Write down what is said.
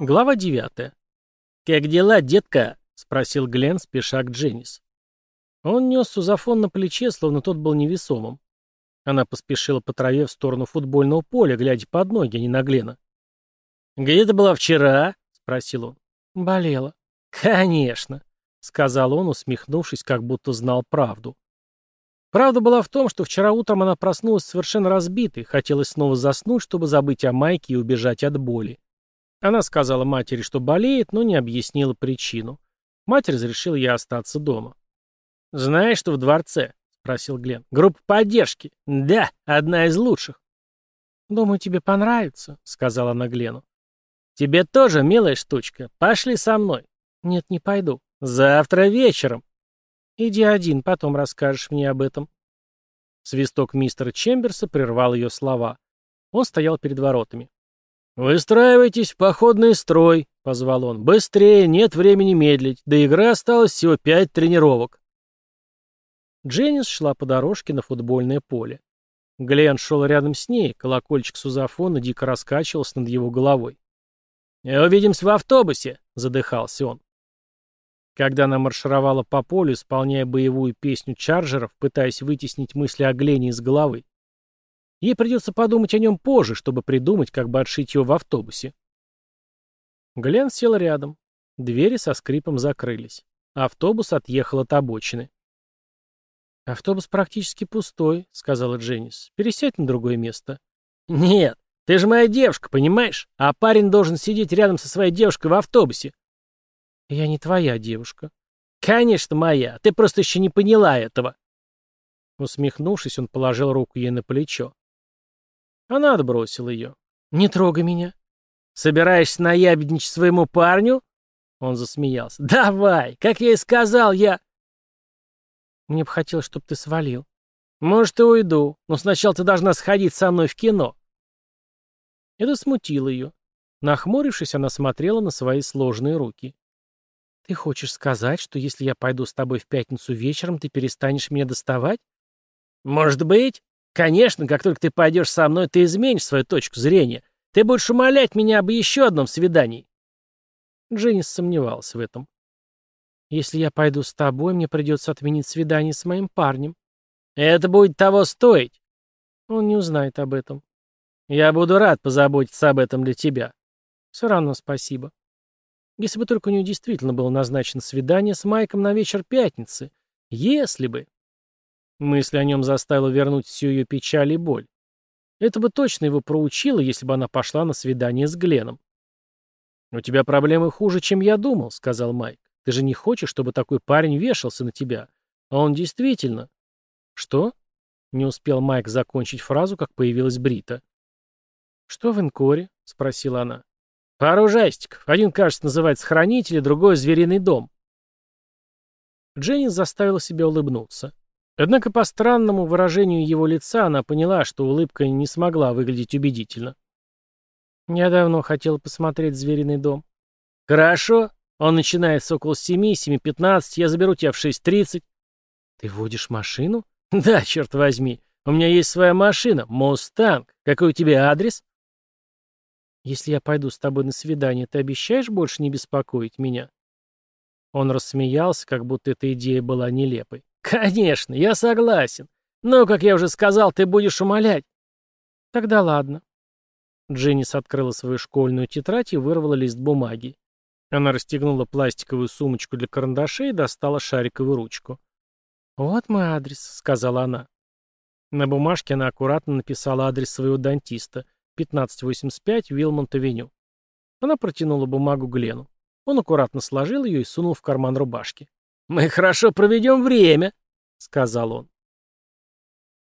Глава 9. «Как дела, детка?» — спросил Глен, спеша к Дженнис. Он нес сузафон на плече, словно тот был невесомым. Она поспешила по траве в сторону футбольного поля, глядя под ноги, а не на Глена. «Где ты была вчера?» — спросил он. «Болела». «Конечно», — сказал он, усмехнувшись, как будто знал правду. Правда была в том, что вчера утром она проснулась совершенно разбитой, хотелось снова заснуть, чтобы забыть о Майке и убежать от боли. Она сказала матери, что болеет, но не объяснила причину. Мать разрешила ей остаться дома. «Знаешь, что в дворце?» — спросил Глен. «Группа поддержки. Да, одна из лучших». «Думаю, тебе понравится», — сказала она Глену. «Тебе тоже, милая штучка. Пошли со мной». «Нет, не пойду». «Завтра вечером». «Иди один, потом расскажешь мне об этом». Свисток мистера Чемберса прервал ее слова. Он стоял перед воротами. «Выстраивайтесь в походный строй», — позвал он. «Быстрее, нет времени медлить. До игры осталось всего пять тренировок». Дженнис шла по дорожке на футбольное поле. Глен шел рядом с ней, колокольчик сузафона дико раскачивался над его головой. «Увидимся в автобусе», — задыхался он. Когда она маршировала по полю, исполняя боевую песню чарджеров, пытаясь вытеснить мысли о Глене из головы, Ей придется подумать о нем позже, чтобы придумать, как бы отшить его в автобусе. Глен сел рядом. Двери со скрипом закрылись. Автобус отъехал от обочины. «Автобус практически пустой», — сказала Дженнис. «Пересядь на другое место». «Нет, ты же моя девушка, понимаешь? А парень должен сидеть рядом со своей девушкой в автобусе». «Я не твоя девушка». «Конечно, моя. Ты просто еще не поняла этого». Усмехнувшись, он положил руку ей на плечо. Она отбросила ее. «Не трогай меня». «Собираешься наябедничать своему парню?» Он засмеялся. «Давай! Как я и сказал, я...» «Мне бы хотелось, чтобы ты свалил». «Может, и уйду, но сначала ты должна сходить со мной в кино». Это смутило ее. Нахмурившись, она смотрела на свои сложные руки. «Ты хочешь сказать, что если я пойду с тобой в пятницу вечером, ты перестанешь меня доставать?» «Может быть. Конечно, как только ты пойдешь со мной, ты изменишь свою точку зрения. Ты будешь умолять меня об еще одном свидании. Дженнис сомневался в этом. Если я пойду с тобой, мне придется отменить свидание с моим парнем. Это будет того стоить. Он не узнает об этом. Я буду рад позаботиться об этом для тебя. Все равно спасибо. Если бы только у нее действительно было назначено свидание с Майком на вечер пятницы. Если бы. Мысль о нем заставила вернуть всю ее печаль и боль. Это бы точно его проучило, если бы она пошла на свидание с Гленом. «У тебя проблемы хуже, чем я думал», — сказал Майк. «Ты же не хочешь, чтобы такой парень вешался на тебя? А он действительно...» «Что?» — не успел Майк закончить фразу, как появилась Брита. «Что в Инкоре?» — спросила она. «Пару ужастиков. Один, кажется, называется «Хранитель», другой «Звериный дом». Дженнис заставила себя улыбнуться. Однако по странному выражению его лица она поняла, что улыбка не смогла выглядеть убедительно. «Я давно хотел посмотреть «Звериный дом». «Хорошо. Он начинается около семи, семи пятнадцать. Я заберу тебя в шесть тридцать». «Ты водишь машину?» «Да, черт возьми. У меня есть своя машина. Мустанг. Какой у тебя адрес?» «Если я пойду с тобой на свидание, ты обещаешь больше не беспокоить меня?» Он рассмеялся, как будто эта идея была нелепой. «Конечно, я согласен. Но, как я уже сказал, ты будешь умолять». «Тогда ладно». Дженнис открыла свою школьную тетрадь и вырвала лист бумаги. Она расстегнула пластиковую сумочку для карандашей и достала шариковую ручку. «Вот мой адрес», — сказала она. На бумажке она аккуратно написала адрес своего дантиста, 1585 Вилмонт-авеню. Она протянула бумагу Глену. Он аккуратно сложил ее и сунул в карман рубашки. «Мы хорошо проведем время», — сказал он.